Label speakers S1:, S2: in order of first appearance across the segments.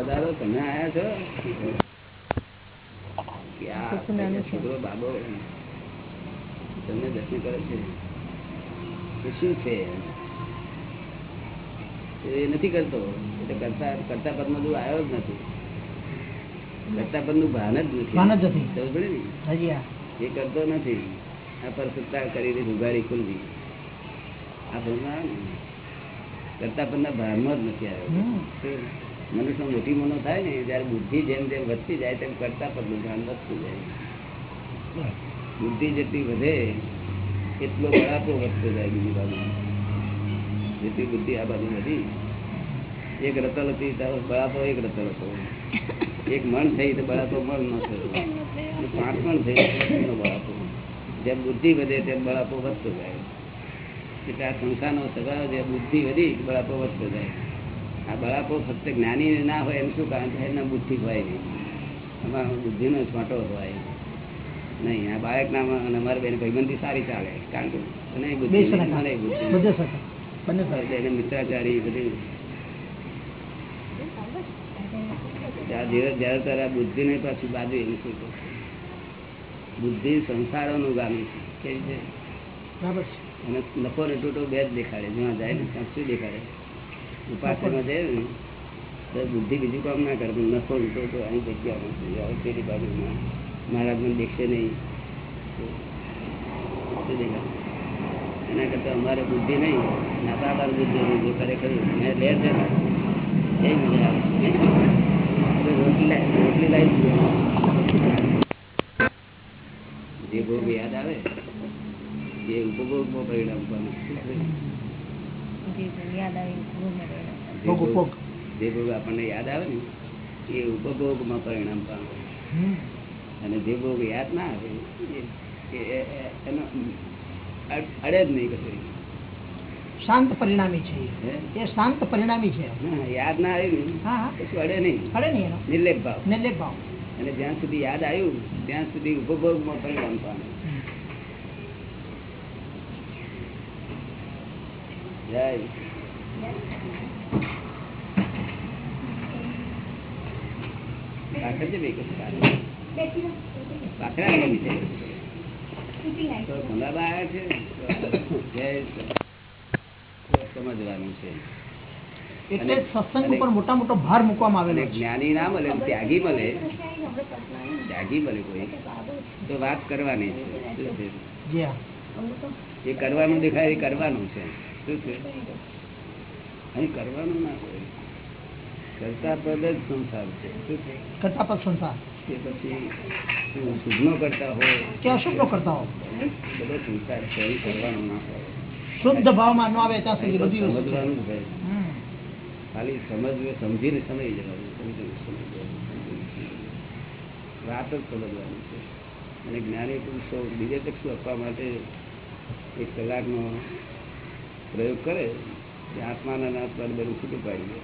S1: પધારો તમે આયા છો?
S2: છોકરું
S1: બાબો? તમને દર્શન કરે છે? એ શું છે? એ નથી કરતો. એટલે કરતા કરતા પદમાં તું આવ્યો જ નથી. કરતા જ નથી.
S3: ભાન જ નથી.
S1: ખબર ને?
S3: આ.
S1: એ કરતો નથી. આ પર સત્તા કરીને ઉઘાડી ખુલ્લી આ ભગવાન કરતા પદના ભાનમાં જ નથી આવ્યો. મનુષ્ય મોટી મનો થાય ને, જયારે બુદ્ધિ જેમ જેમ વધતી જાય તેમ કરતા પણ ધ્યાન વધતું જાય. બુદ્ધિ જેટલી વધે, એટલો બળાપો વધતો જાય બીજી બાજુ જેટલી બુદ્ધિ આ બાજુ વધી, એક રતલ હતી તારો બળાપો એક રતલ હતો. એક મણ થઈ તો બળાપો મણ ન થયો પાંચ મણ થઈ તો બળાપો જેમ બુદ્ધિ વધે તેમ બળાપો વધતો જાય. એટલે આ સંસ્થાનો સ્વભાવ જે બુદ્ધિ વધી બળાપો વધતો જાય. આ બળાપો ફક્ત જ્ઞાની ના હોય એમ શું કારણ છે એના બુદ્ધિ હોય નહીં. અમારો બુદ્ધિનો છોટો હોય નહીં. આ બાળક અને અમારી બેન ભાઈબંધી સારી ચાલે. કારણ કે મને બુદ્ધિ મને બુદ્ધિ. એને મિત્રાચારી બધી. જ્યારે તારે આ બુદ્ધિને પાછી બાજુ એમ શું? બુદ્ધિ સંસારોનું ગામી છે. કેવી છે
S3: બરાબર
S1: અને નફો ને બે જ દેખાડે. જ્યાં જાય ને ત્યાં શું દેખાડે? ઉપાસનામાં જાય ને તો બુદ્ધિ બીજું કામ ના કરે નફો ને તૂટો અહીં જગ્યા પેલી બાજુમાં મહારાજ દેખશે નહીં એના કરતાં અમારે બુદ્ધિ નહીં નાતા બાબા બુદ્ધિ જો ખરેખર મેં લેર છે એ મજા આવે રોટલી રોટલી લાવી જે ભોગ યાદ આવે, એ ઉપભોગમાં પરિણામ પામે.
S2: જે
S3: ભોગ
S1: આપણને યાદ આવે ને એ ઉપભોગમાં પરિણામ પામે. અને જે ભોગ યાદ ના આવે એનો અડે જ નહીં કશું.
S3: શાંત પરિણામી છે એ. શાંત પરિણામી છે.
S1: યાદ ના આવ્યું
S3: હા
S1: કશું અડે નહીં.
S3: અડે નહીં
S1: નિર્લેપ ભાવ.
S3: નિર્લેપ ભાવ.
S1: અને જ્યાં સુધી યાદ આવ્યું ત્યાં સુધી ઉપભોગમાં પરિણામ પામે જય પાછળ છે ભાઈ કશું પાછળ. પાછળ આવી છે તો ભંગાબા આવ્યા છે જય. સમજવાનું છે.
S3: એટલે સત્સંગ ઉપર મોટા મોટો ભાર મૂકવામાં આવેલો
S1: જ્ઞાની ના મળે ત્યાગી મળે. ત્યાગી મળે કોઈ. તો વાત કરવાની છે. એ કરવાનું દેખાય એ કરવાનું છે. શું છે? અહીં કરવાનું ના હોય. કરતા પદ જ સંસાર છે. શું છે?
S3: કરતા પર સંસાર.
S1: કે પછી શુભનો કરતા હોય?
S3: કે અશુભનો કરતા હો
S1: બધો સંસાર છે અહીં કરવાનું ના હોય.
S3: શુદ્ધ ભાવમાં ન આવે ત્યાં સુધી બધી
S1: સમજવાનું હોય. ખાલી સમજવું સમજીને સમજી જવાનું સમજીને સમજી જવાનું, સમજીને સમજી વાત જ સમજવાની છે. અને જ્ઞાની પુરુષો બીજે ચક્ષુ આપવા માટે એક કલાકનો પ્રયોગ કરે કે આત્માને અનાત્માને બધું છૂટું પાડી દે.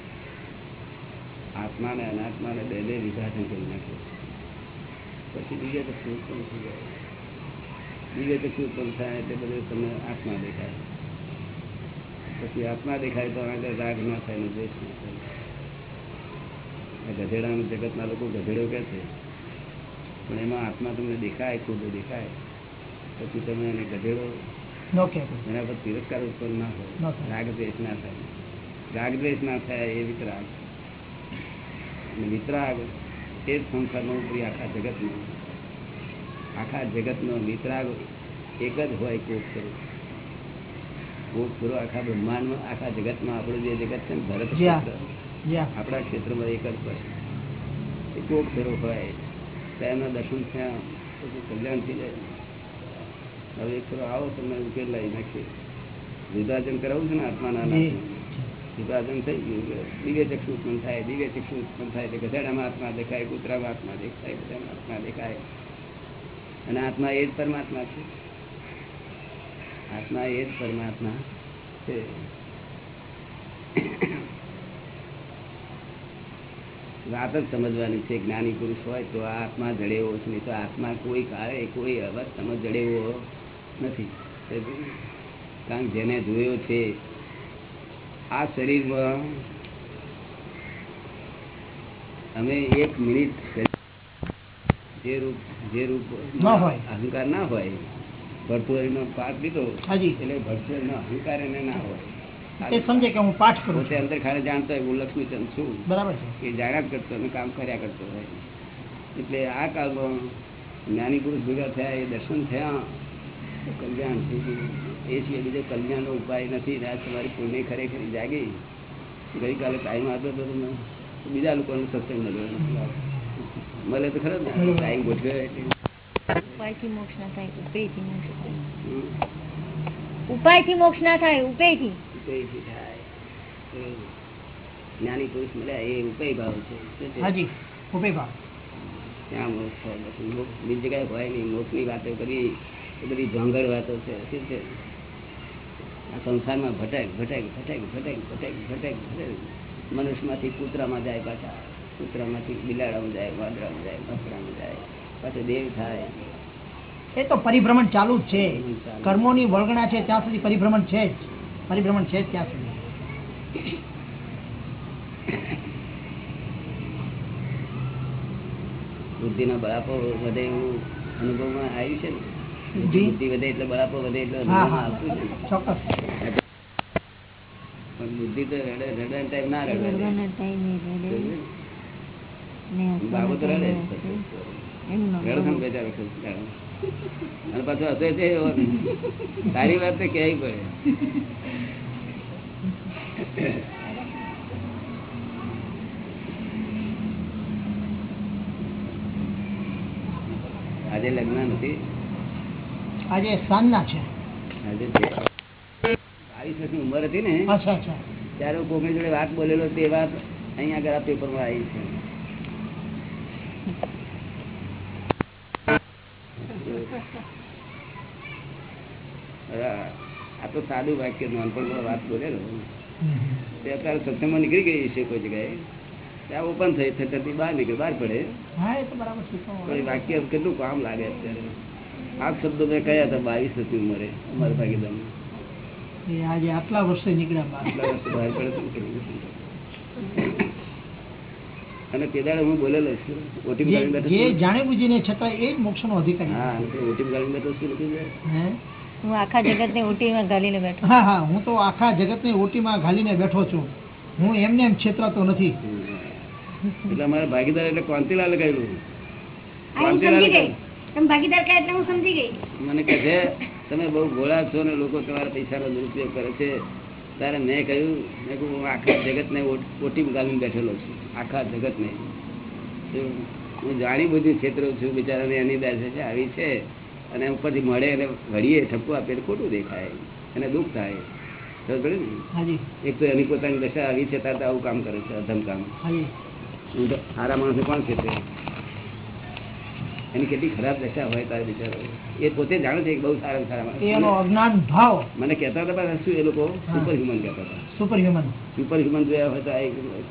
S1: આત્માને અનાત્માને બે બે વિભાજન કરી નાખે. પછી બીજે ચક્ષુ ઉત્પન્ન થઈ જાય. બીજે ચક્ષુ ઉત્પન્ન થાય એટલે બધું તમને આત્મા દેખાય. પછી આત્મા દેખાય તો આગળ રાગ ના થાય ને દ્વેષ ના થાય. ગધેડાનું જગતના લોકો ગધેડો કહે છે, પણ એમાં આત્મા તમને દેખાય ખૂબ દેખાય. પછી તમે એને ગધેડો. એના પર તિરસ્કાર ઉત્પન્ન ના હોય. રાગ દ્વેષ ના થાય. રાગ દ્વેષ ના થાય એ વિતરાગ. વિતરાગ એ જ સંસારનો ઉપરી આખા જગતનો. આખા જગતનો વિતરાગ એક જ હોય કોક સ્વરૂપ. કોક સ્વરૂપ આખા બ્રહ્માંડમાં આખા જગતમાં આપણું જે જગત છે ને ભરત આપણા ક્ષેત્રમાં એક જ હોય. એ કોક સ્વરૂપ હોય. તો એમના દર્શન થયા કલ્યાણ થઈ જાય. હવે એક થોડો આવો તમને ઉકેલ લાવી નાખીએ. વિભાજન કરાવું છે ને આત્માના વિભાજન થઈ ગયું દિવ્ય ચક્ષુ ઉત્પન્ન થાય દિવ્ય ચક્ષુ ઉત્પન્ન થાય એટલે ગધેડામાં આત્મા દેખાય કૂતરામાં આત્મા દેખાય બધામાં આત્મા દેખાય. અને આત્મા એ જ પરમાત્મા છે. આત્મા એ જ પરમાત્મા છે. વાત જ સમજવાની છે જ્ઞાની પુરુષ હોય તો આત્મા જડેવો છે નહીં તો આત્મા કોઈ કાળે કોઈ અવસ્થામાં જડેવો. નથી. કારણ જેને જોયો છે આ શરીરમાં અમે એક મિનિટ જે રૂપ જે રૂપ અહંકાર ના હોય ભરતુરીનો પાઠ લીધો એટલે ભરતુરીનો અહંકાર એને ના હોય.
S3: તે સમજે કે હું પાઠ કરું
S1: અંદર ખાલી જાણતો હોય હું લક્ષ્મીચંદ છું.
S3: બરાબર છે.
S1: એ જાણ્યા કરતો અને કામ કર્યા કરતો હોય. એટલે આ કાળમાં જ્ઞાની પુરુષ ભેગા થયા એ દર્શન થયા. કલ્યાણ થઈ ગયું એ સિવાય બીજો કલ્યાણનો ઉપાય નથી. રાત તમારી પુણ્ય ખરેખર જાગી. ગઈકાલે ટાઈમ આપ્યો હતો તમે બીજા લોકોનો સત્સંગ મળ્યો. મળે તો ખરો ને. ટાઈમ ગોઠવ્યો એટલે.
S2: ઉપાયથી મોક્ષ ના થાય ઉપેથી મોક્ષ ઉપાયથી મોક્ષ ના થાય
S1: ઉપેથી થાય. જ્ઞાની પુરુષ મળ્યા એ ઉપાય ભાવ છે.
S3: હાજી ઉપય ભાવ.
S1: ત્યાં મોક્ષ થાય બીજી જગ્યાએ હોય નહીં. મોક્ષની વાતો કરી. એ બધી જોંગર વાતો છે શું છે? આ સંસારમાં ભટક ભટક ભટક ભટક ભટક ભટક ભટક. મનુષ્યમાંથી કૂતરામાં જાય પાછા. કૂતરામાંથી બિલાડામાં જાય વાદળામાં જાય બકરામાં જાય. પાછું દેવ થાય.
S3: એ તો પરિભ્રમણ ચાલુ જ છે. કર્મોની વળગણા છે ત્યાં સુધી પરિભ્રમણ છે જ. પરિભ્રમણ છે જ ત્યાં સુધી.
S1: બુદ્ધિનો બળાપો વધે એવું અનુભવમાં આવ્યું છે ને?
S3: બુદ્ધિ?
S1: વધે એટલે બરાબર વધે એટલે.
S3: ચોક્કસ.
S1: પણ બુદ્ધિ તો રડે રડે ટાઈમ ના રડે.
S2: રડવાના ટાઈમે રડે. ને
S1: બાબો તો રડે
S2: હસવાના ટાઈમે હસે. એનું નામ
S1: રડો ને બેચારો અને પાછો હસે છે એવો. સારી વાત તો કહેવી પડે આજે લગ્ન નથી.
S3: આજે સાંજના છે.
S1: બાવીસ વર્ષની ઉંમર હતી ને
S3: અચ્છા અચ્છા.
S1: ત્યારે હું કોકની જોડે વાત બોલેલો તે વાત અહીંયા આગળ આ પેપરમાં આવી છે. આ તો સાદું વાક્ય નાનપણમાં વાત બોલેલો. તે અત્યારે સત્યમાં નીકળી ગઈ છે કોઈ જગ્યાએ. ત્યાં ઓપન થઈ થતી બહાર નીકળે બહાર પડે. વાક્ય કેટલું કામ લાગે અત્યારે. આ શબ્દો મેં કયા હતા? બાવીસ હતી ઉંમરે અમારા ભાગીદાર
S3: એ આજે આટલા વર્ષે નીકળ્યા
S1: આટલા વર્ષે બહાર પડે તો નીકળી ગયું. અને તે દાડે હું બોલેલો છું. ઓટીમ ગાડી બેઠો
S3: જે
S1: છું.
S3: જાણે બુજીને છતાં એ જ મોક્ષનો અધિકાર
S1: હા ઓટીમ ગાડી બેઠો છું લખી જાય.
S3: હું?
S2: આખા જગતને ઉટીમાં ગાલીને બેઠો
S3: હા હા હું તો આખા જગતને ઓટીમાં ઘાલીને બેઠો છું. હું એમને એમ છેતરાતો નથી.
S1: એટલે અમારા ભાગીદાર એટલે કાંતિલાલ કહ્યું
S4: કાંતિલાલ ગઈ. તમે ભાગીદાર કહે એટલે હું સમજી ગઈ.
S1: મને કહે છે તમે બહુ ગોળા છો ને લોકો તમારા પૈસાનો દુરુપયોગ કરે છે. ત્યારે મેં કહ્યું મેં કહ્યું હું આખા જગતને ઓટીમ ગાલીને બેઠેલો છું. આખા જગતને. હું જાણી બધું ક્ષેત્રો છું બિચારાને એની દાસે છે આવી છે. અને ઉપરથી મળે અને ઘડીએ ઠપકો આપે ખોટું દેખાય. એને દુઃખ થાય. એક તો એની પોતાની દશા આવી છે તારે આવું કામ કરે છે અધમ કામ. સારા માણસ કોણ છે તે. એની કેટલી ખરાબ દશા હોય તારે બિચારો એ પોતે જાણે છે કે બહુ સારા સારા
S3: અજ્ઞાન ભાવ.
S1: મને કહેતા હતા શું એ લોકો સુપર હ્યુમન કહેતા હતા.
S3: સુપર હ્યુમન
S1: સુપર હ્યુમન જોયા હોય તો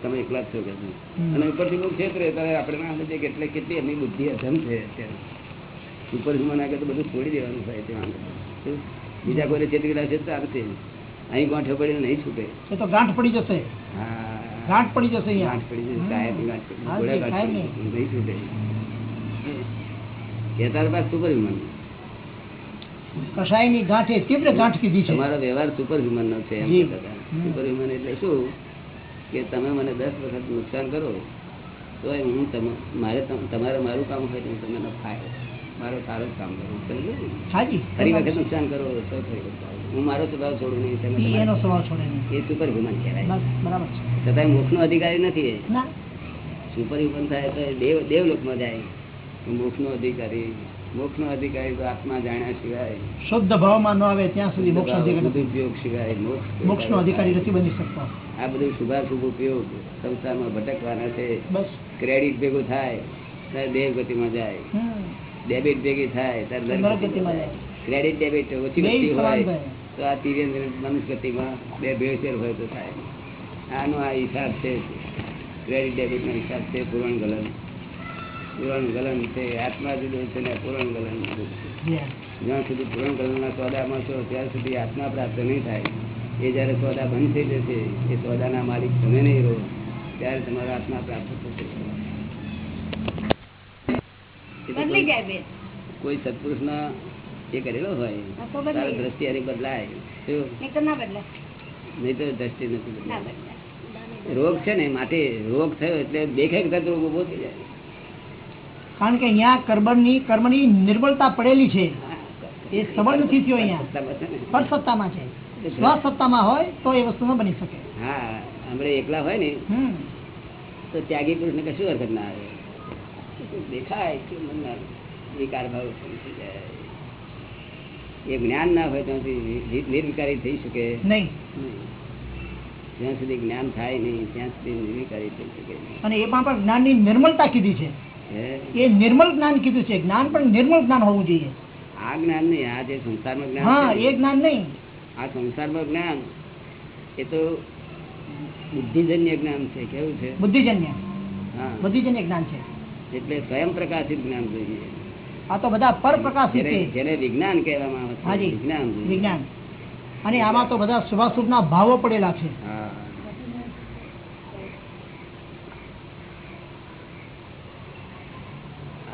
S1: તમે એકલા જ છો કે અને ઉપરથી બહુ ક્ષેત્ર ત્યારે આપણે ના સમજે કે એટલે કેટલી એમની બુદ્ધિ અધમ છે અત્યારે. સુપર હ્યુમન આગળ તો બધું છોડી દેવાનું થાય તે. શું? બીજા કોઈને છેતરી છે ચાલશે અહીં ગાંઠ પડીને નહીં છૂટે.
S3: એ તો ગાંઠ પડી જશે.
S1: હા.
S3: ગાંઠ પડી જશે
S1: ગાંઠ પડી જશે, સાહેબ ગાંઠ પડી નહીં છૂટે. હતા પાછા સુપર હ્યુમન
S3: કસાયની ગાંઠે તીવ્ર ગાંઠ કીધી છે.
S1: તમારો વ્યવહાર સુપર હ્યુમન નો છે એમ સુપર હ્યુમન એટલે શું? કે તમે મને દસ વખત નુકસાન કરો તો હું મારે તમારે મારું કામ હોય તો હું તમને ફાય મારો સારું કામ કરું સમજો
S3: હાજી.
S1: ફરી વખત નુકસાન કરો તો હું મારો સ્વભાવ છોડું નહીં તમે
S3: એનો સ્વભાવ છોડે નહીં.
S1: એ સુપર હ્યુમન કહેવાય
S3: બરાબર છે.
S1: મુખ મોક્ષનો અધિકારી નથી સુપર હ્યુમન થાય તો દેવ દેવલોકમાં જાય. મોક્ષનો અધિકારી મોક્ષનો અધિકારી આત્મા જાણ્યા સિવાય
S3: શુદ્ધ ભાવમાં ન આવે ત્યાં સુધી મોક્ષ અધિકારી
S1: સિવાય
S3: મોક્ષનો અધિકારી નથી બની શકતો.
S1: આ બધું શુભાશુભ ઉપયોગ સંસારમાં ભટકવાના છે. ક્રેડિટ ભેગું થાય ત્યારે દેવ ગતિમાં જાય. ડેબિટ ભેગી થાય ત્યારે નરક ગતિમાં જાય. ક્રેડિટ ડેબિટ ઓછી
S3: બેય
S1: હોય તો આ તિર્યંત્ર મનુષ્ય ગતિમાં બે ભેળસેળ હોય તો થાય. આનો આ હિસાબ છે. ક્રેડિટ ડેબિટનો હિસાબ છે પૂરણ ગલન. પૂરણ ગલન છે આત્મા જુદું છે ને પૂરણ ગલન જ્યાં સુધી પૂરણ ગલનના સોદામાં છો ત્યાં સુધી આત્મા પ્રાપ્ત નહીં થાય. એ જ્યારે સોદા બંધ થઈ જશે એ સોદાના માલિક તમે નહીં રહો ત્યારે તમારો આત્મા પ્રાપ્ત થશે. કોઈ સત્પુરુષનો એ કરેલો હોય. દ્રષ્ટિ એની બદલાય?
S4: નહીં તો
S1: દ્રષ્ટિ નથી રોગ છે ને માટે રોગ થયો એટલે દેખાય તરત રોગ ઊભો થઈ જાય.
S3: કારણ કે અહીંયા કર્મની કર્મની નિર્બળતા પડેલી છે. એ સબળ નથી થયો અહીંયા.
S1: સત્તામાં છે
S3: સ્વ સત્તામાં હોય તો એ વસ્તુ ન બની શકે
S1: હા આપણે એકલા હોય ને તો ત્યાગી પુરુષને કશું હરકત ના આવે દેખાય કે મનના વિકાર ભાવ એ જ્ઞાન ના હોય ત્યાં સુધી નિર્વિકારી થઈ શકે
S3: નહીં.
S1: જ્યાં સુધી જ્ઞાન થાય નહીં ત્યાં સુધી નિર્વિકારી થઈ શકે
S3: અને એ પણ જ્ઞાનની નિર્મળતા કીધી છે? એ નિર્મલ જ્ઞાન કીધું છે. જ્ઞાન પણ નિર્મલ જ્ઞાન હોવું જોઈએ.
S1: આ જ્ઞાન નહીં આ જે સંસારનું જ્ઞાન
S3: હા એ જ્ઞાન નહીં.
S1: આ સંસારનું જ્ઞાન એ તો બુદ્ધિજન્ય જ્ઞાન છે. કેવું છે?
S3: બુદ્ધિજન્ય.
S1: હા.
S3: બુદ્ધિજન્ય જ્ઞાન છે.
S1: એટલે સ્વયં પ્રકાશિત જ્ઞાન જોઈએ.
S3: આ તો બધા પરપ્રકાશિત છે.
S1: જેને વિજ્ઞાન કહેવામાં આવે છે વિજ્ઞાન
S3: વિજ્ઞાન. અને આમાં તો બધા શુભાશુભના ભાવો પડેલા છે.
S1: હા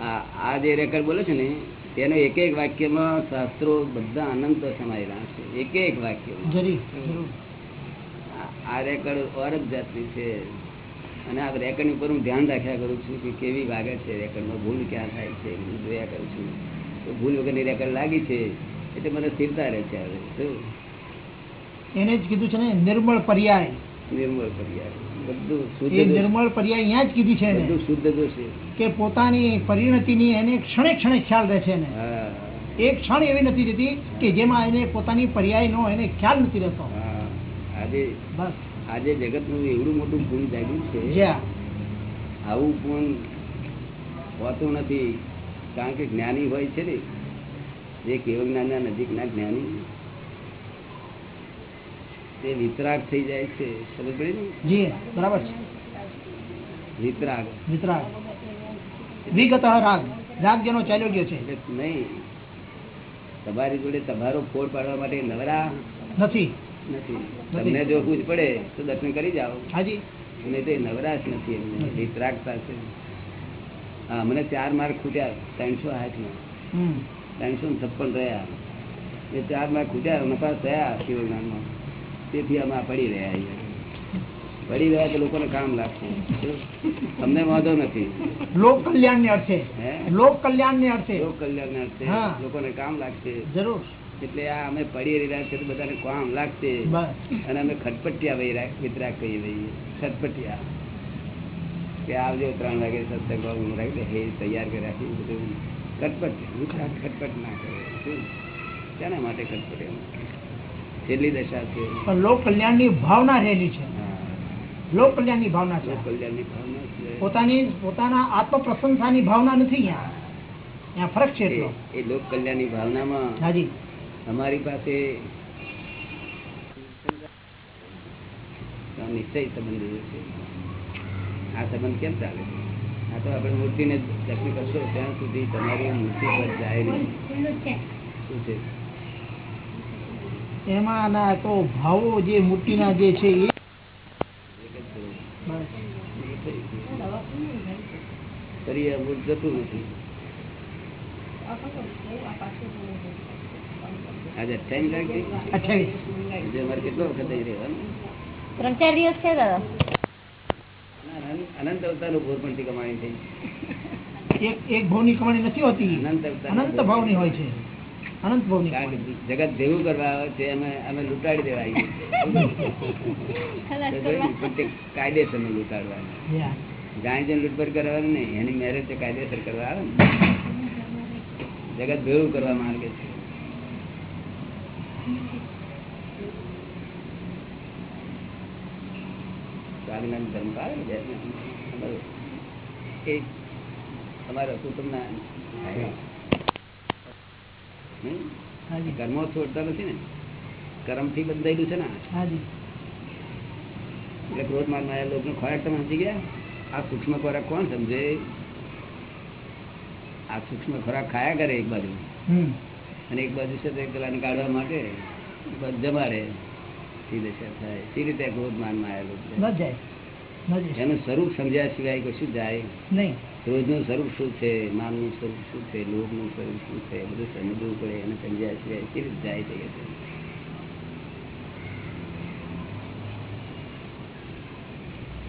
S1: આ આ જે રેકર્ડ બોલે છે ને તેનો એક એક વાક્યમાં શાસ્ત્રો બધા અનંત સમાયેલા છે. એક એક વાક્ય આ રેકર્ડ ઓર જ જાતની છે. અને આ રેકર્ડ ઉપર હું ધ્યાન રાખ્યા કરું છું કે કેવી વાગે છે રેકર્ડમાં ભૂલ ક્યાં થાય છે હું જોયા કરું છું. તો ભૂલ વગરની રેકર્ડ લાગી છે એટલે મને સ્થિરતા રહે છે હવે
S3: એને જ કીધું છે ને નિર્મળ પર્યાય.
S1: નિર્મળ પર્યાય. બધું શુદ્ધ
S3: એ
S1: દોષ.
S3: નિર્મળ પર્યાય અહીંયા જ કીધી છે
S1: બધું શુદ્ધ દોષ
S3: કે પોતાની પરિણતિની એને ક્ષણે ક્ષણે ખ્યાલ રહે છે એક ક્ષણ એવી નથી રહેતી કે જેમાં એને પોતાની પર્યાયનો એને ખ્યાલ નથી રહેતો.
S1: આજે
S3: બસ.
S1: આજે જગતનું એવડું મોટું ગુણ જાગ્યું છે. આવું ગુણ હોતું નથી. કારણ કે જ્ઞાની હોય છે ને. જે કેવળ જ્ઞાનના નજીકના જ્ઞાની. તે વિતરાગ થઈ જાય છે સમજ પડી ને?
S3: જી બરાબર છે.
S1: વિતરાગ.
S3: વિતરાગ. વિગત રાગ. રાગ જેનો ચાલ્યો ગયો છે.
S1: નહીં. તમારી જોડે તમારો ફોડ પાડવા માટે નવરા
S3: નથી.
S1: નથી. તમને જો પૂછ પડે તો દર્શન કરી જાઓ.
S3: હાજી.
S1: અને તે નવરા નવરાશ નથી એમને. વિતરાગતા છે હા મને ચાર માર્ક ખૂટ્યા ત્રણસો
S3: હાથમાં
S1: ત્રણસો છપ્પન રહ્યા એ ચાર માર્ક ખૂટ્યા નફા થયા શિવજ્ઞાનમાં તેથી અમે આ પડી રહ્યા છીએ. પડી રહ્યા તો લોકોને કામ લાગશે. તમને વાંધો નથી.
S3: લોક કલ્યાણને અર્થે. લોક કલ્યાણ કલ્યાણને અર્થે.
S1: લોક કલ્યાણ અર્થે
S3: હા.
S1: લોકોને કામ લાગશે.
S3: જરૂર.
S1: એટલે આ અમે પડી રહ્યા છે બધાને કામ લાગશે. અને અમે ખટપટિયા વિતરાક કહી કહીએ ખટપટિયા. કે આવજો ત્રણ વાગે સત્સંગ હું રાખી હે તૈયાર કરી રાખી બધું. ખટપટ વિતરાક ખટપટ ના કરે. શાના માટે ખટપટ છેલ્લી દશા છે.
S3: પણ લોક કલ્યાણની ભાવના રહેલી છે. લોક કલ્યાણની ભાવના છે.
S1: કલ્યાણની ભાવના છે.
S3: પોતાની પોતાના આત્મ પ્રશંસાની ભાવના નથી અહીંયા. ફરક છે
S1: એ- એ લોક કલ્યાણની ભાવનામાં
S3: હાજી.
S1: અમારી પાસે નિશ્ચય સંબંધ એવો છે. આ સંબંધ કેમ ચાલે છે? આ તો આપણે મૂર્તિને દર્શન કરશો ત્યાં સુધી તમારી મૂર્તિ પર જાય નહીં. શું છે?
S3: એમાં ના તો ભાવો જે મૂર્તિના જે છે એ
S1: ફરી જતું નથી. આજે અઠ્યાવીસ થઈ?
S3: અઠ્યાવીસ.
S1: એટલે કેટલો વખત રહેવાનું
S2: ત્રણ ચાર દિવસ છે દાદા.
S1: અનંત- અનંત અવતારનું ભોરપણથી કમાણી થઈ.
S3: એક એક ભાવની કમાણી નથી હોતી.
S1: અનંત
S3: ભાવની હોય છે. અનંત ભાવની
S1: જગત ભેગું કરવા આવે છે અમે અમે લૂંટાડી દેવા કાયદેસર ને
S3: લૂંટાડવા
S1: જાણી જઈને લૂંટફાટ કરવાનું નહીં એની મેરેજ તો કાયદેસર કરવા આવે ને. જગત ભેગું કરવા માંગે છે. સ્વામિનારાયણ ધર્મ પાડે ને એ હમ?
S3: હાજી
S1: કર્મો છોડતા નથી ને? કર્મથી બંધાયેલું છે ને એટલે ક્રોધ માન માયા લોભનો ખોરાક તમે સમજી ગયા? આ સૂક્ષ્મ ખોરાક કોણ સમજે? આ સૂક્ષ્મ ખોરાક ખાયા કરે એક બાજુ. અને એક બાજુ છે તે પેલા કાઢવા માટે બસ જમાડે. સી થાય. સી રીતે ક્રોધ માન માયા
S3: લોકો
S1: એનું સ્વરૂપ સમજ્યા સિવાય કશું જાય
S3: નહીં.
S1: ક્રોધનું સ્વરૂપ શું છે માનનું સ્વરૂપ શું છે લોભનું સ્વરૂપ શું છે બધું સમજવું પડે એને સમજ્યા સિવાય કેવી રીતે જાય છે છે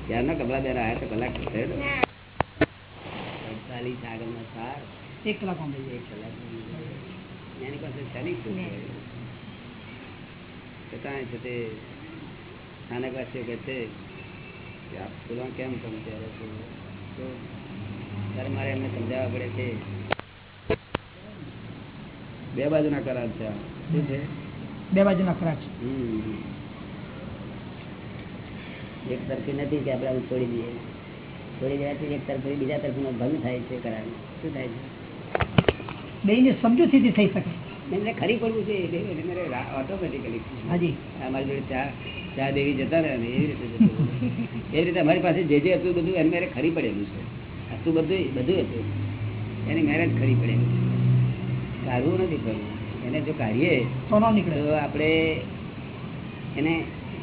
S1: ત્યારના કપડા આવ્યા તો કલાક થયેલો અડતાલીસ આગળના સાર.
S3: એક કલાક
S1: એક કલાક એની પાસે ચાલી? છતાં છે? તે સ્થાનકવાસીઓ કહે છે કે આપ સ્કૂલમાં કેમ તમે ત્યારે તો ત્યારે મારે એમને સમજાવવા પડે છે બે બાજુના કરાર છે શું છે?
S3: બે બાજુના ખરા છે.
S1: એક તરફી નથી કે આપણે આવું છોડી દઈએ. છોડી દેવાથી એક તરફી બીજા તરફનો ભંગ થાય છે કરાર શું થાય છે?
S3: સમજૂતીથી થઈ શકે.
S1: એમને ખરી પડવું છે ઓટોમેટિકલી
S3: હાજી.
S1: અમારી જોડે ચા ચા દેવી જતા રહે ને એવી રીતે એ રીતે અમારી પાસે જે જે હતું બધું એને મેરે ખરી પડેલું છે. હતું બધું બધું હતું. એની મેરેજ ખરી પડેલું છે. કાઢવું નથી કરવું એને જો કાઢીએ
S3: તો
S1: આપણે એને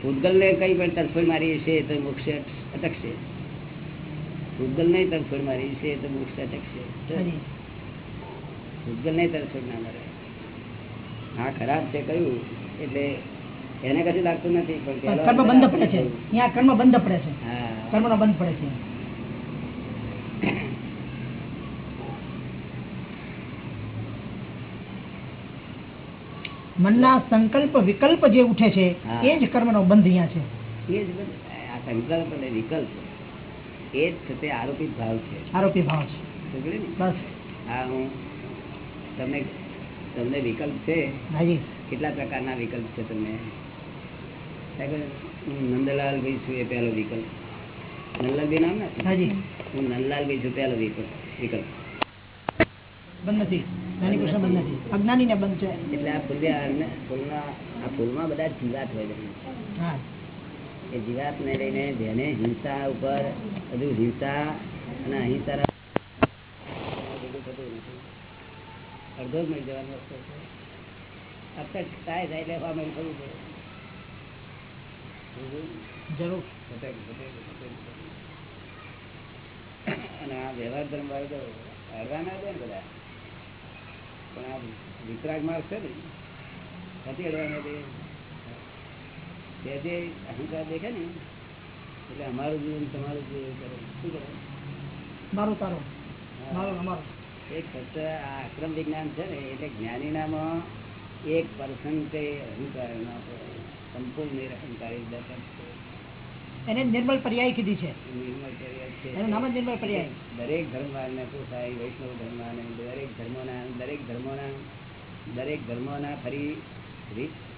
S1: ભૂતગલને કંઈ પણ તરફડ મારી છે તો મોક્ષ અટકશે. ભૂતગલને તરફોડ મારી છે તો મોક્ષ અટકશે.
S3: હાજી.
S1: ભૂતગલ નહીં તરફડ ના મારે. હા ખરાબ છે કયું એટલે એને કશું લાગતું નથી પણ
S3: કર્મ બંધ પડે છે. ત્યાં કર્મ બંધ પડે છે. કર્મ બંધ પડે છે. મનના સંકલ્પ વિકલ્પ જે ઉઠે છે એ જ કર્મનો બંધ અહીંયા છે.
S1: એ જ આ સંકલ્પ અને વિકલ્પ એ જ છે તે આરોપિત ભાવ છે.
S3: આરોપી ભાવ છે. બસ.
S1: હા હું તમને તમને વિકલ્પ છે? કેટલા પ્રકારના વિકલ્પ છે તમને? સાહેબ, ભાઈ છું એ પહેલો વિકલ્પ. નંદલાલભાઈ નામ ને
S3: હાજી.
S1: હું નંદલાલભાઈ છું પહેલો વિકલ્પ. વિકલ્પ.
S3: બંધ નથી. જ્ઞાની કૃષ્ણ બંધ નથી. અજ્ઞાનીને બંધ છે.
S1: એટલે આ ફૂલ ફૂલના આ ફૂલમાં બધા જીવાત હોય એ જીવાતને લઈને જેને હિંસા ઉપર બધું હિંસા અને અહિંસા અડધો જ મળી જવાનો રસ્તો છે. અપસેટ થાય થાય એટલે અમે ખબર પડે
S3: જરૂર.
S1: ભટક, ભટક, ભટક, ભટક. અને આ વ્યવહાર ધર્મ વાળો તો અડવા ના દે ને બધા. પણ આ વિતરાગ માર્ગ છે ને નથી અડવા ના દે તે જે અહંકાર દેખે ને એટલે અમારું જીવન તમારું જીવન કરે શું કરે?
S3: મારું તારું. મારું અમારું.
S1: એક ફક્ત આ આક્રમ વિજ્ઞાન છે ને એટલે જ્ઞાનીનામાં એક પર્સન્ટ અહંકાર ના હોય. સંપૂર્ણ નિરહંકારી દર્શન
S3: એને નિર્મળ પર્યાય કીધી છે.
S1: નિર્મળ પર્યાય છે.
S3: એનું નામ જ નિર્મળ પર્યાય.
S1: દરેક ધર્મવાળાને પોસાય વૈષ્ણવ ધર્મવાળાને દરેક ધર્મોના દરેક ધર્મોના દરેક ધર્મોના ફરી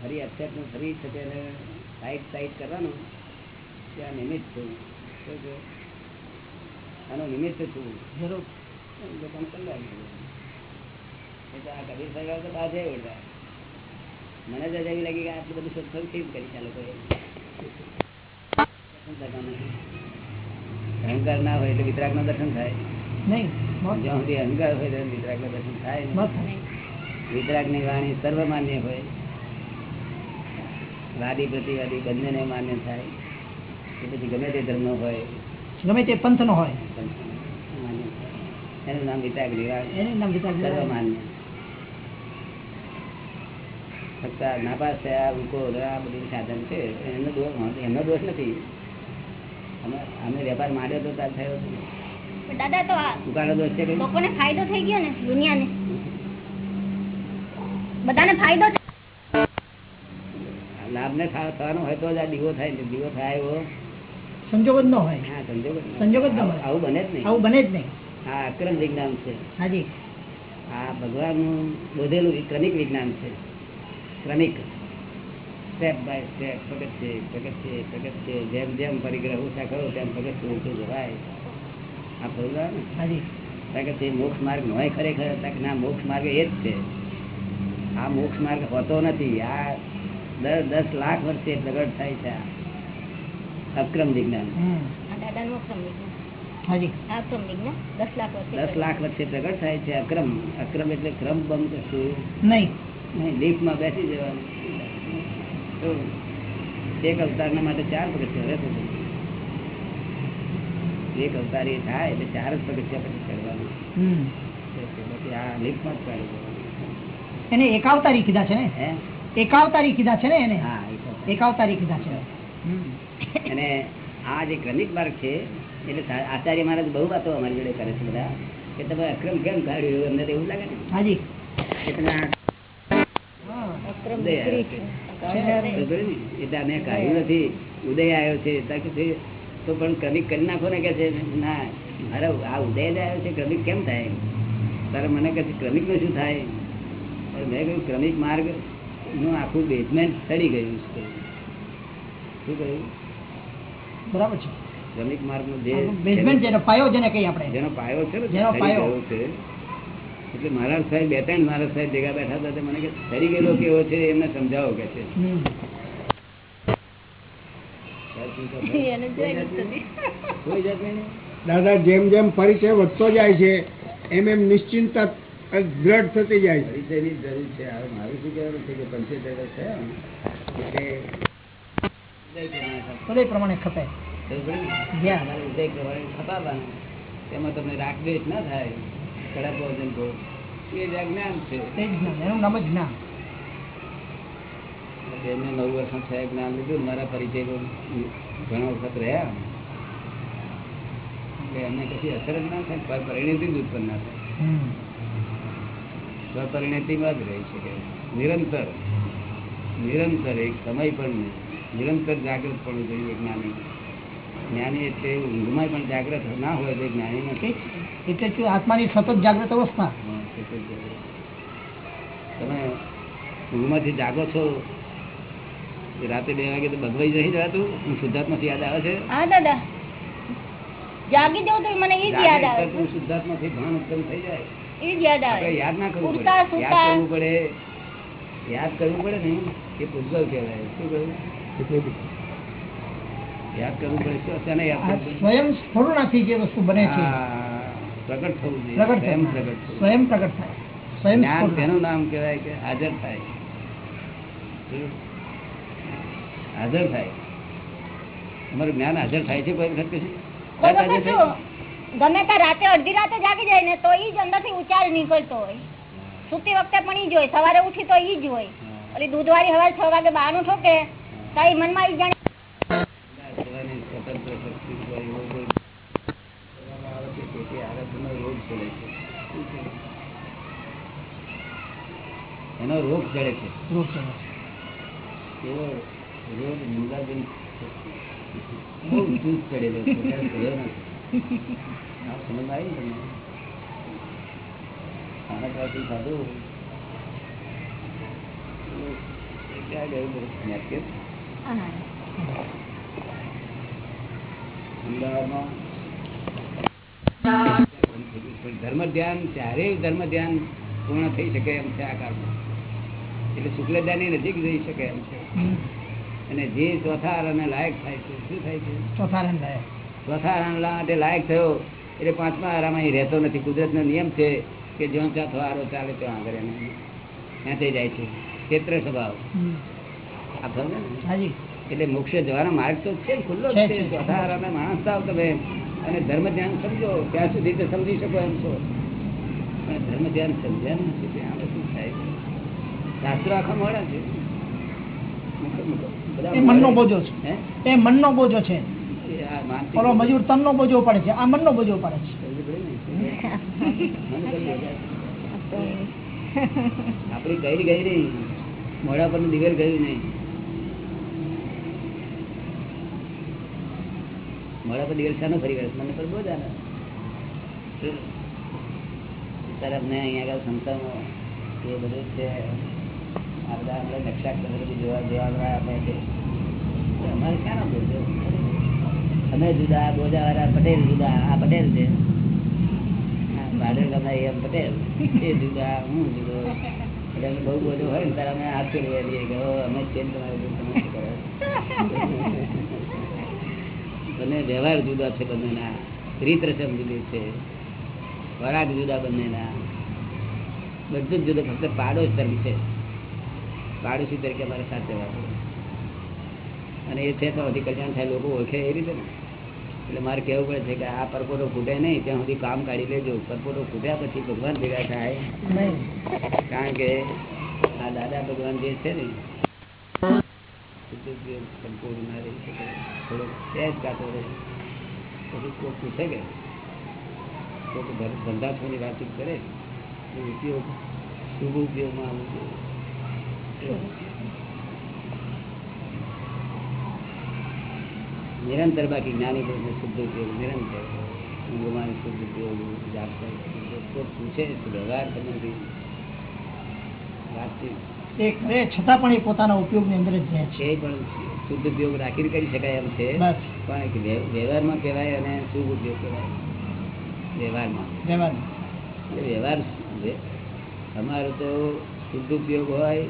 S1: ફરી અત્યારનું ફરી છે તેને સાઈડ સાઈડ કરવાનું. ત્યાં નિમિત્ત છું. છે આનો નિમિત્ત છું.
S3: જરૂર.
S1: કલ્યાણ આ કબીર સાહેબ તો બાજે ઉડતા મને તો એવી લાગી કે આટલું બધું શોધખોળ કેમ કરી નથી. અહંકાર ના હોય એટલે વિતરાકનું દર્શન થાય. જ્યાં સુધી અહંકાર હોય ત્યાં નું દર્શન થાયની વાણી સર્વમાન્ય હોય. વાદી પ્રતિવાદી બંનેને માન્ય થાય. એ પછી ગમે તે ધર્મ હોય.
S3: ગમે તે પંથનો હોય.
S1: પણ એનું નામ વિતરાગની
S3: એનું નામ વિતરાગ
S1: સર્વમાન્ય. ફક્ત નાપાસ થયા ઉકો આ બધું સાધન છે એનો દોષ એમનો દોષ નથી. અમે અમે વેપાર માંડ્યો તો ત્યાં થયો હતો.
S4: દાદા તો આ
S1: ઉકાળો દોષ છે
S4: લોકોને ફાયદો થઈ ગયો ને દુનિયાને. બધાને ફાયદો થ-
S1: લાભ ને થવાનો હોય તો જ આ દીવો થાય ને દીવો થાય એવો.
S3: સંજોગ જ ન હોય.
S1: હા સંજોગ
S3: સંજોગ જ ન હોય.
S1: આવું બને જ નહીં.
S3: આવું બને જ નહીં.
S1: હા અક્રમ વિજ્ઞાન છે.
S3: હાજી.
S1: આ ભગવાનનું બોધેલું વિ- ક્રમિક વિજ્ઞાન છે. ક્રમિક સ્ટેપ બાય સ્ટેપ પગથિયે પગથિયે પગથિયે જેમ જેમ પરિગ્રહ ઓછા કરો તેમ પગથિયે ઊંચું જવાય. આ ફરવા ને?
S3: હાજી.
S1: કારણ મોક્ષ માર્ગ નો હોય ખરેખર ના મોક્ષ માર્ગ એ જ છે. આ મોક્ષ માર્ગ હોતો નથી. આ દર દસ લાખ વર્ષે પ્રગટ થાય છે આ અક્રમ વિજ્ઞાન.
S4: દસ લાખ વર્ષે
S1: દસ લાખ વર્ષે પ્રગટ થાય છે અક્રમ. અક્રમ એટલે ક્રમ બંધ કશું
S3: નહીં.
S1: લીફમાં બેસી જવાનું. એક અવતારના માટે ચાર પગથિયા રહે એક અવતાર એ થાય એટલે ચાર જ પગથિયા પછી ચડવાનું. પછી આ લિફ્ટમાં જ ચાલી
S3: એને એકાવતારી કીધા છે ને? એકાવતારી કીધા છે ને એને?
S1: હા.
S3: એકાવતારી કીધા છે. હમ.
S1: અને આ જે ક્રમિક માર્ગ છે એટલે આચાર્ય મહારાજ બહુ વાતો અમારી જોડે કરે છે બધા કે તમે અક્રમ કેમ કાઢ્યું અમને એવું લાગે ને?
S3: હાજી.
S1: કે એટલે અમે કાઢ્યું નથી. ઉદય આવ્યો છે તો કે છે, તો પણ ક્રમિક કરી નાખો ને કે છે ના મારે આ ઉદય આવ્યો છે ક્રમિક કેમ થાય? તારે મને કહે છે ક્રમિકનું શું થાય? મેં કહ્યું ક્રમિક માર્ગનું આખું બેઝમેન્ટ સડી ગયું છે. શું કહ્યું?
S3: બરાબર છે.
S1: ક્રમિક માર્ગનું જે
S3: બેઝમેન્ટ જેનો પાયો જેને કહીએ આપણે.
S1: જેનો પાયો છે
S3: જેનો પાયો.
S1: છે. એટલે મહારાજ સાહેબ બે ત્રણ મહારાજ સાહેબ ભેગા બેઠા હતા મને કે સડી ગયેલો કેવો છે? એમને સમજાવો કે છે.
S5: દાદા જેમ જેમ પરિચય વધતો જાય છે એમ એમ નિશ્ચિંતતા દ્રઢ થતી જાય છે.
S1: પરિચયની જરૂર છે. હવે મારું શું કહેવાનું છે કે પંચોતેર વર્ષ થયા એટલે પ્રમાણે ખપાય. ઉદય પ્રમાણે ખપાવવાનું તેમાં તમને રાગદ્વેષ ના થાય. કડક ભોજન એ જ છે.
S3: જ્ઞાન એનું નામ જ્ઞાન.
S1: એમને નવ વર્ષમાં જ્ઞાન લીધું મારા પરિચય ઘણા વખત રહ્યા. એટલે એમને કશી અસર જ ના થાય પર પરિણતિ જ ઉત્પન્ન ના થાય. સ્વપરિણતિમાં જ રહી શકે. નિરંતર. નિરંતર એક સમય પણ નિરંતર જાગૃત પણ જોઈએ જ્ઞાની જ્ઞાની એટલે ઊંઘમાં પણ જાગ્રત ના હોય તો જ્ઞાની નથી
S3: એટલે શું આત્માની સતત જાગ્રત અવસ્થા.
S1: તમે ઊંઘમાંથી જાગો છો રાતે બે વાગે તો બગવાઈ જઈ જવાતું હું શુદ્ધાત્માથી યાદ આવે છે?
S2: હા દાદા. જાગી જાઉં તો મને એ જ યાદ આવે.
S1: હું શુદ્ધાત્માથી ભાન ઉત્પન્ન થઈ જાય.
S2: એ જ યાદ
S1: આપણે
S2: આવે
S1: યાદ ના કરવું પડે. યાદ કરવું પડે. યાદ કરવું પડે ને એ પૂજગલ કહેવાય. શું કહ્યું? યાદ કરવું પડે શું યાદ?
S3: સ્વયં સ્ફુરણાથી જે વસ્તુ બને છે
S1: પ્રગટ થવું જોઈએ
S3: પ્રગટ
S1: સ્વયં પ્રગટ
S3: સ્વયં પ્રગટ થાય સ્વયં
S1: જ્ઞાન તેનું નામ કહેવાય કે હાજર થાય. હાજર થાય. અમારું જ્ઞાન હાજર થાય છે કોઈ વખત?
S2: શું? ગમે ત્યાં રાતે અડધી રાતે જાગી જાય ને તો ઈ જ અંદરથી ઉચ્ચાર નીકળતો હોય. સુતી વખતે પણ ઈ જ હોય સવારે ઉઠી તો ઈ જ હોય. એટલે દૂધવાળી હવાર છ વાગે બહારનું ઠોકે તો ઈ મનમાં ઈ જાણે
S1: સેવાની સ્વતંત્ર શક્તિ હોય એવો કોઈ કરવામાં આવે છે તેથી આરોગ્યનો રોગ ચડે છે શું છે? એનો રોગ ચડે છે.
S3: રોગ છે.
S1: એવો રોગ મુંગાબેન બહુ જૂથ ચડેલો છે. થયો નથી. આ આવી તમને? ખાના ખાવાથી ખાધું ક્યાં ગયું બધું અમદાવાદમાં. ધર્મ ધ્યાન ત્યારે ધર્મ ધ્યાન પૂર્ણ થઈ શકે એમ છે આ કાળમાં. એટલે શુક્લની નજીક જઈ શકે એમ છે. અને જે ચોથા આરાને લાયક થાય છે શું થાય છે?
S3: ચોથા લાયક.
S1: ચોથા આરામ માટે લાયક થયો એટલે પાંચમા આરામ અહીં રહેતો નથી. કુદરતનો નિયમ છે કે જો ચોથો આરો ચાલે તો આગળ એને ત્યાં જાય છે. ક્ષેત્ર સ્વભાવ. આ ને? એટલે મોક્ષ જવાનો માર્ગ તો છે ખુલ્લો
S3: છે.
S1: ચોથા આરામે માણસ થાવ તમે અને ધર્મ ધ્યાન સમજો. ત્યાં સુધી તો સમજી શકો એમ છો. પણ ધર્મ ધ્યાન સમજ્યા નથી. શાસ્ત્રો આખા મોડા છે. બધા
S3: એ મનનો બોજો છે. એ મનનો બોજો છે.
S1: એ આ માનસિક
S3: ઓલો મજૂર તનનો બોજો પડે છે. આ મનનો બોજો પડે છે.
S1: સમજ ને? મને કઈ બોલ્યા? આપણી ગઈ ગઈ નહીં મોડા પર દિવેલ ગયું નહીં. મોડા પર દિવેલ શાનો ફરી ગયો. મને પર બહુ જાણે તરફ ને અહીંયા આગળ સંતાનો એ બધું છે. આ બધા આપણે છે અમારે ક્યાં બોલજો અમે જુદા બોજાવાળા પટેલ જુદા, આ પટેલ છે. ભાડે એમ પટેલ. જુદા, હું જુદો. બહુ બધું હોય ને ત્યારે અમે હાથ દઈએ કે અમે જ કરો?" બંને વ્યવહાર જુદા છે બંનેના. રીત રસમ જુદી છે. જુદા બંનેના. બધું જ જુદું. ફક્ત પાડોશ ધર્મ છે. પાડોશી તરીકે અમારે સાથે. અને એ છે તો હજી કલ્યાણ થાય લોકો ઓળખે એ રીતે ને. એટલે મારે કહેવું પડે છે કે આ પરપોટો ફૂટે નહીં ત્યાં સુધી કામ કાઢી લેજો. પરપોટો ફૂટ્યા પછી ભગવાન ભેગા થાય. કારણ કે આ દાદા ભગવાન જે છે ને સંપૂર્ણ ના રહી શકે થોડો સહેજ કાતો રહે. પછી કોઈ પૂછે કે કોઈ ધં- ધંધાર્થોની વાતચીત કરે. ઉપયોગ શુભ ઉપયોગમાં આવું જોઈએ. નિરંતર બાકી જ્ઞાની પુરુષનો શુદ્ધ ઉપયોગ નિરંતર ભગવાન શુદ્ધ ઉપયોગ જાગતા પૂછે વ્યવહાર સંબંધી? વાતચીત
S3: કરે છતાં પણ એ પોતાના ઉપયોગની અંદર જ છે.
S1: પણ શુદ્ધ ઉપયોગ રાખીને કરી શકાય એમ છે. પણ વ્યવહારમાં કહેવાય અને શુભ ઉપયોગ કહેવાય. વ્યવહારમાં. એટલે વ્યવહાર વ્ય- અમારો તો શુદ્ધ ઉપયોગ હોય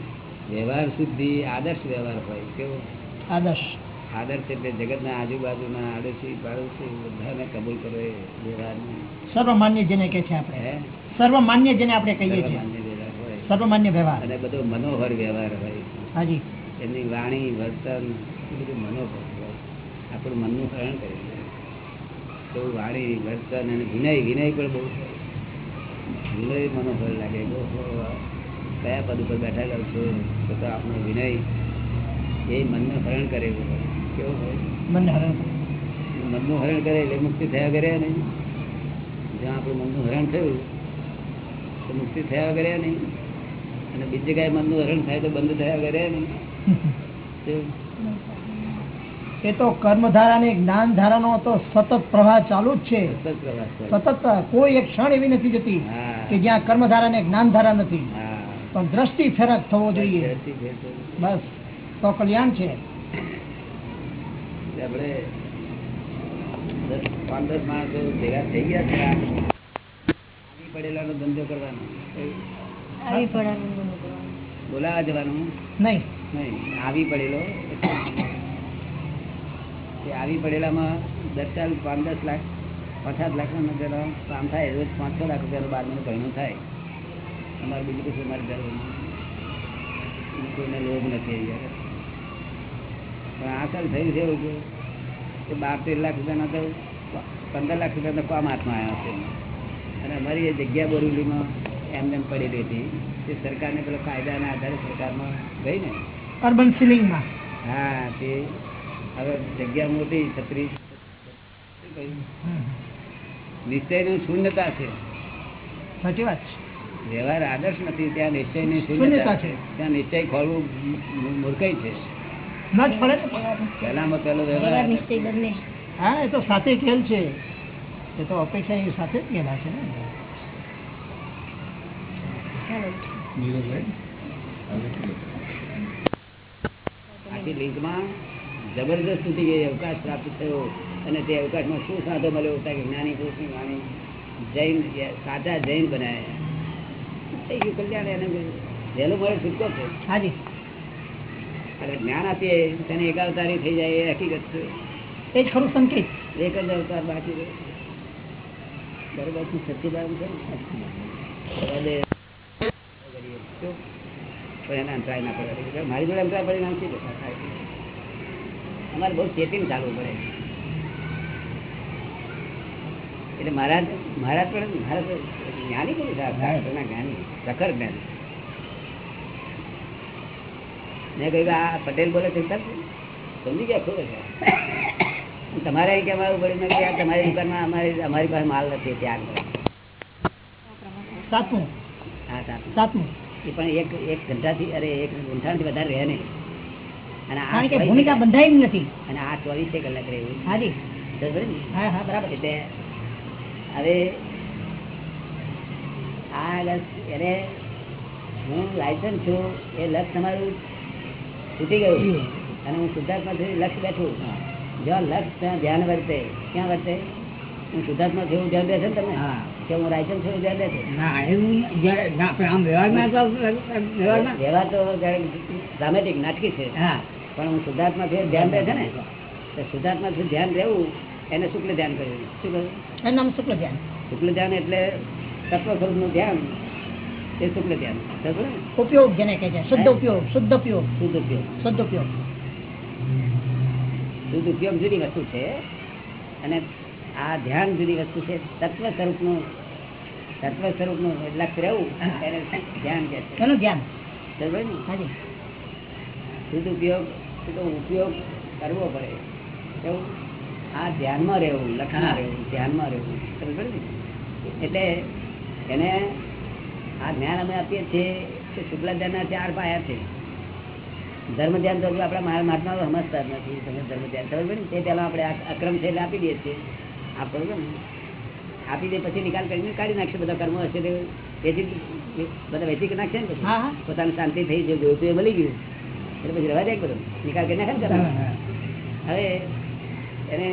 S1: વ્યવહાર શુદ્ધિ આદર્શ વ્યવહાર હોય કેવો?
S3: આદર્શ.
S1: આદર્શ એટલે જગતના આજુબાજુના આડોશી પાડોશી બધાને કબૂલ કરો એ વ્યવહારને.
S3: સર્વમાન્ય જેને કહે છે આપણે. સર્વમાન્ય જેને આપણે કહીએ છીએ.
S1: સર્વમાન્ય વ્યવહાર અને બધો મનોહર વ્યવહાર હોય.
S3: હાજી.
S1: એમની વાણી વર્તન એ બધું મનોહર હોય. આપણું મનનું હરણ કરે છે. તો વાણી વર્તન અને વિનય વિનય પણ બહુ. વિનય મનોહર લાગે. બહુ કયા પદ ઉપર બેઠેલા છો તો તો આપણો વિનય એ મનનું હરણ કરે એવું હોય. કેવું હોય?
S3: મનને હરણ
S1: મનનું હરણ કરે એટલે મુક્તિ થયા કરે નહીં. જ્યાં આપણું મનનું હરણ થયું તો મુક્તિ થયા કરે નહીં. અને બીજી કાંઈ મનનું હરણ થાય તો બંધ થયા કરે નહીં.
S3: એ તો કર્મધારા ને જ્ઞાન ધારા નો તો સતત પ્રવાહ ચાલુ જ છે.
S1: સતત
S3: કોઈ એક ક્ષણ એવી નથી જતી કે જ્યાં કર્મધારા ને જ્ઞાન ધારા નથી. પણ દ્રષ્ટિ ફેરક થવો જોઈએ. બસ તો કલ્યાણ છે.
S1: આપણે માણસો ભેગા થઈ ગયા છે આવી પડેલાનો ધંધો કરવાનો.
S2: આવી પડવાનું
S1: બોલાવા જવાનું.
S3: નહીં.
S1: નહીં આવી પડેલો. તે આવી પડેલામાં દસ ચાલ પાંચ દસ લાખ પચાસ લાખનો નગરનો કામ થાય રોજ પાંચ છ લાખ રૂપિયાનું બારનું ભણવું થાય. અમારે બીજું કશું અમારે જરૂર કોઈને લોભ નથી અહીંયા પણ આ સાલ થયું છે એવું કે બાર તેર લાખ રૂપિયાના તો પંદર લાખ રૂપિયાના કામ હાથમાં આવ્યા છે અને અમારી એ જગ્યા બોરીલીમાં એમને એમ પડેલી હતી. તે સરકારને પેલો કાયદાના આધારે સરકારમાં ગઈ ને.
S3: અર્બન સિલિંગમાં?
S1: હા તે હવે જગ્યા મોટી છત્રીસ. નિશ્ચયની શૂન્યતા છે.
S3: સાચી વાત છે.
S1: વ્યવહાર આદર્શ નથી ત્યાં નિશ્ચયની
S3: શૂન્યતા છે.
S1: ત્યાં નિશ્ચય ખોલવું મુ- મૂર્ખાઈ છે. પહેલામાં પહેલો વ્યવહાર
S3: હા એ તો સાથે ખેલ છે. એ તો અપેક્ષા એ સાથે જ ગયેલા છે ને.
S1: આખી લિંકમાં જબરદસ્ત સુધી અવકાશ પ્રાપ્ત થયો અને તે અવકાશમાં શું સાધો મળ્યો હતા કે જ્ઞાની પુરુષની વાણી જૈન સાચા જૈન બનાવ્યા થઈ ગયું કલ્યાણ એને વહેલું મળે છૂટકો છે.
S3: હાજી.
S1: એટલે જ્ઞાન આપીએ તેને એકાવતારી થઈ જાય એ હકીકત છે.
S3: એ જ ખરું સંકેત.
S1: એક જ અવતાર બાકી બરોબર છે સચ્ચિદાનંદ છે એને અંતરાય ના પડે. મારી જોડે અંતરાય પડી નાખી અમારે બહુ ચેતિંગ ચાલવું પડે. એટલે મહારાજ મહારાજ પણ મહારાજ જ્ઞાની પુરુષ સાહેબ જ્ઞાની. પ્રખર જ્ઞાન મેં કહ્યું આ પટેલ બોલે છે સર સમજી ગયા ખબર છે? તમારે અહીં કેમ આવું પડ્યું કહ્યું, તમારી દુકાનમાં અમારી અમારી પાસે માલ નથી ત્યાં
S3: સાતમું.
S1: હા સાતમું.
S3: સાતમું.
S1: એ પણ એક એક ઘંટાથી અરે એક ઘંટાથી વધારે રહે નહીં. અને આ
S3: કે ભૂમિકા બંધાઈ નથી.
S1: અને આ ચોવીસે કલાક રહેવું
S3: હાજી? હા હા બરાબર.
S1: એટલે હવે આ લક્ષ એને હું લાયસન્સ છું એ લક્ષ તમારું છૂટી ગયું. અને હું શુદ્ધાત્માથી લક્ષ બેઠું. જ્યાં લક્ષ ત્યાં ધ્યાન વર્તે ક્યાં વર્તે? હું શુદ્ધાત્મા થયું ધ્યાન બેસે ને તમને કે હું લાયસન્સ થયું ધ્યાન બેસે?
S6: ના એવું આમ વ્યવહારમાં તો વ્યવહારમાં?
S1: વ્યવહાર તો ડ્રામેટિક નાટકી છે.
S6: હા.
S1: પણ હું શુદ્ધાત્માથી ધ્યાન બેસે છે ને તો શુદ્ધાત્માથી ધ્યાન રહેવું એને શુક્લ ધ્યાન કર્યું. શું કહ્યું?
S3: એનું નામ શુક્લ ધ્યાન.
S1: શુક્લ ધ્યાન એટલે તત્વ ધ્યાન એ શુક્લ ધ્યાન.
S3: ઉપયોગ જેને કહે છે શુદ્ધ ઉપયોગ શુદ્ધ ઉપયોગ.
S1: શુદ્ધ ઉપયોગ.
S3: શુદ્ધ ઉપયોગ.
S1: શુદ્ધ ઉપયોગ જુદી વસ્તુ છે અને આ ધ્યાન જુદી વસ્તુ છે. તત્વ સ્વરૂપનું તત્વ સ્વરૂપનું લક્ષ્ય રહેવું એને ધ્યાન કે છે.
S3: એનું ધ્યાન.
S1: બરાબર ને? શુદ્ધ ઉપયોગ તો ઉપયોગ કરવો પડે. કેવું? આ ધ્યાનમાં રહેવું લક્ષમાં રહેવું ધ્યાનમાં રહેવું. બરાબર ને? એટલે એને આ જ્ઞાન અમે આપીએ છીએ કે શુક્લ ધ્યાનના ચાર પાયા છે. ધર્મ ધ્યાન તો આપણા મારા મહાત્મા સમજતા જ નથી. તમે ધર્મ ધ્યાન પડી ને? તે પહેલાં આપણે અક્રમ છે એટલે આપી દઈએ છીએ. આ ને? આપી દે પછી નિકાલ કરીને કાઢી નાખશે બધા કર્મો હશે તે વેચી બધા વેચી નાખશે ને પછી. પોતાની શાંતિ થઈ જે જોઈતું એ મળી ગયું. એટલે પછી રવા દે બધું. નિકાલ કરી નાખે ને. હવે એને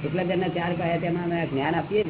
S1: શુક્લાચાર્યના ચાર પાયા તેમાં અમે જ્ઞાન આપીએ